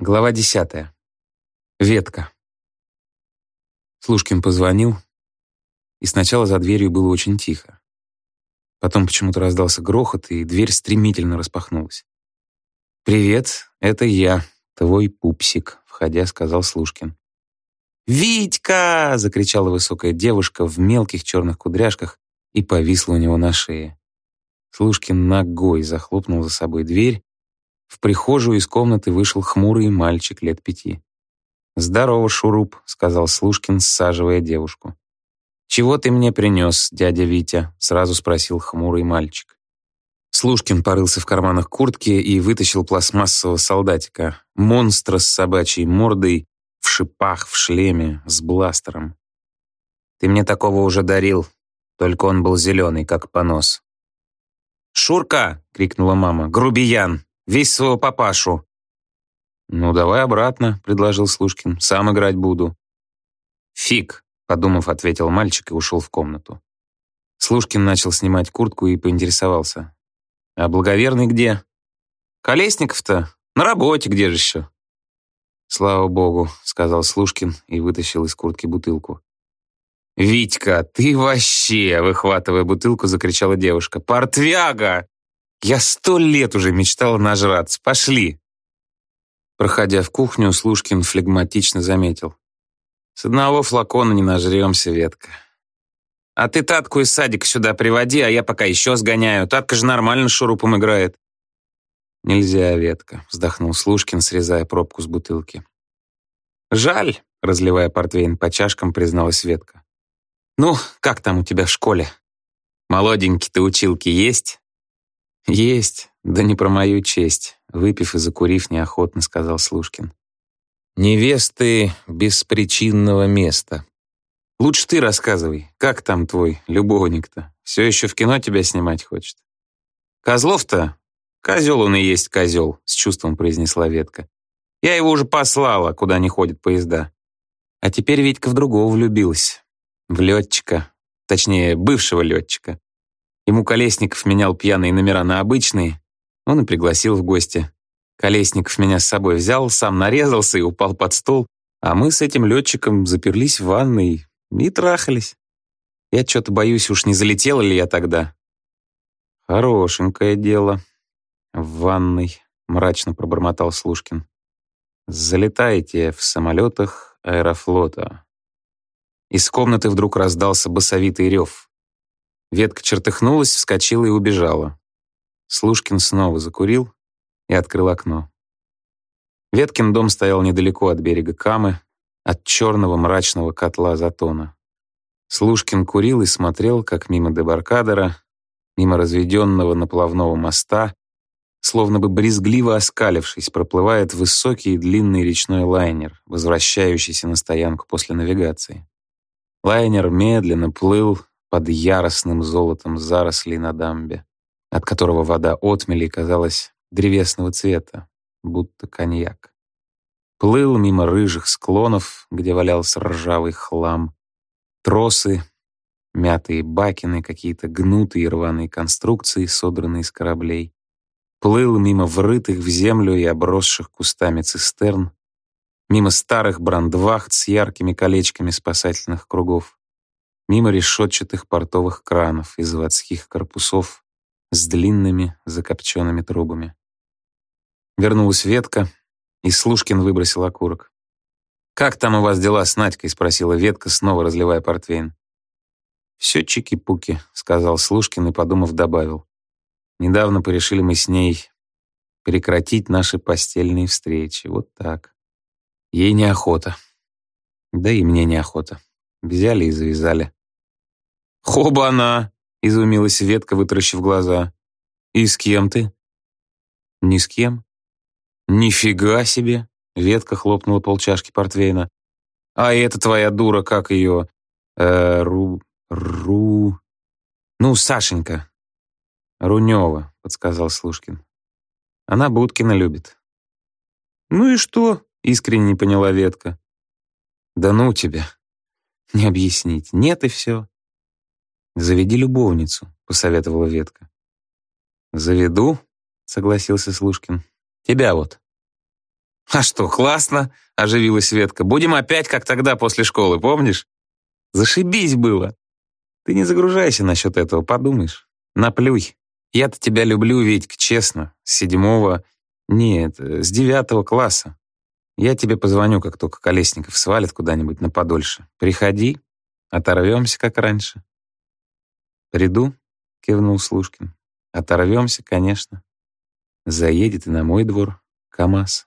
Глава десятая. Ветка. Слушкин позвонил, и сначала за дверью было очень тихо. Потом почему-то раздался грохот, и дверь стремительно распахнулась. «Привет, это я, твой пупсик», — входя, сказал Слушкин. «Витька!» — закричала высокая девушка в мелких черных кудряшках и повисла у него на шее. Слушкин ногой захлопнул за собой дверь, в прихожую из комнаты вышел хмурый мальчик лет пяти. «Здорово, Шуруп», — сказал Слушкин, саживая девушку. «Чего ты мне принес, дядя Витя?» — сразу спросил хмурый мальчик. Слушкин порылся в карманах куртки и вытащил пластмассового солдатика, монстра с собачьей мордой, в шипах, в шлеме, с бластером. «Ты мне такого уже дарил, только он был зеленый, как понос». «Шурка!» — крикнула мама. «Грубиян! Весь своего папашу». «Ну, давай обратно», — предложил Слушкин. «Сам играть буду». «Фиг», — подумав, ответил мальчик и ушел в комнату. Слушкин начал снимать куртку и поинтересовался. «А благоверный где?» «Колесников-то? На работе, где же еще?» «Слава богу», — сказал Слушкин и вытащил из куртки бутылку. «Витька, ты вообще!» — выхватывая бутылку, закричала девушка. «Портвяга!» Я сто лет уже мечтал нажраться. Пошли!» Проходя в кухню, Слушкин флегматично заметил. «С одного флакона не нажремся, Ветка. А ты Татку из садика сюда приводи, а я пока еще сгоняю. Татка же нормально шурупом играет». «Нельзя, Ветка», — вздохнул Слушкин, срезая пробку с бутылки. «Жаль», — разливая портвейн по чашкам, призналась Ветка. «Ну, как там у тебя в школе? Молоденький-то училки есть?» «Есть, да не про мою честь», — выпив и закурив, неохотно сказал Слушкин. «Невесты беспричинного места. Лучше ты рассказывай, как там твой любовник-то? Все еще в кино тебя снимать хочет?» «Козлов-то? Козел он и есть козел», — с чувством произнесла Ветка. «Я его уже послала, куда не ходят поезда. А теперь Витька в другого влюбилась. В летчика, точнее, бывшего летчика. Ему Колесников менял пьяные номера на обычные. Он и пригласил в гости. Колесников меня с собой взял, сам нарезался и упал под стол, а мы с этим летчиком заперлись в ванной и трахались. Я что-то боюсь, уж не залетела ли я тогда. Хорошенькое дело. В ванной, мрачно пробормотал Слушкин. Залетаете в самолетах аэрофлота. Из комнаты вдруг раздался басовитый рев. Ветка чертыхнулась, вскочила и убежала. Слушкин снова закурил и открыл окно. Веткин дом стоял недалеко от берега Камы, от черного мрачного котла Затона. Слушкин курил и смотрел, как мимо дебаркадера, мимо разведенного наплавного моста, словно бы брезгливо оскалившись, проплывает высокий и длинный речной лайнер, возвращающийся на стоянку после навигации. Лайнер медленно плыл, под яростным золотом зарослей на дамбе, от которого вода отмели казалась древесного цвета, будто коньяк. Плыл мимо рыжих склонов, где валялся ржавый хлам, тросы, мятые бакины, какие-то гнутые рваные конструкции, содранные из кораблей. Плыл мимо врытых в землю и обросших кустами цистерн, мимо старых брандвахт с яркими колечками спасательных кругов мимо решетчатых портовых кранов и заводских корпусов с длинными закопченными трубами. Вернулась ветка, и Слушкин выбросил окурок. «Как там у вас дела с Надькой?» — спросила ветка, снова разливая портвейн. «Все чики-пуки», — сказал Слушкин и, подумав, добавил. «Недавно порешили мы с ней прекратить наши постельные встречи. Вот так. Ей неохота. Да и мне неохота. Взяли и завязали. «Хоба-на!» — изумилась ветка, вытаращив глаза. «И с кем ты?» «Ни с кем». «Нифига себе!» — ветка хлопнула полчашки портвейна. «А эта твоя дура, как ее? Э, ру... Ру... Ну, Сашенька». «Рунева», — подсказал Слушкин. «Она Будкина любит». «Ну и что?» — искренне не поняла ветка. «Да ну тебя!» «Не объяснить. Нет и все. «Заведи любовницу», — посоветовала ветка. «Заведу», — согласился Слушкин. «Тебя вот». «А что, классно!» — оживилась Светка. «Будем опять, как тогда, после школы, помнишь? Зашибись было!» «Ты не загружайся насчет этого, подумаешь. Наплюй. Я-то тебя люблю, Витька, честно. С седьмого... Нет, с девятого класса. Я тебе позвоню, как только Колесников свалит куда-нибудь на подольше. Приходи, оторвемся, как раньше». «Приду», — кивнул Слушкин. «Оторвемся, конечно. Заедет и на мой двор КамАЗ».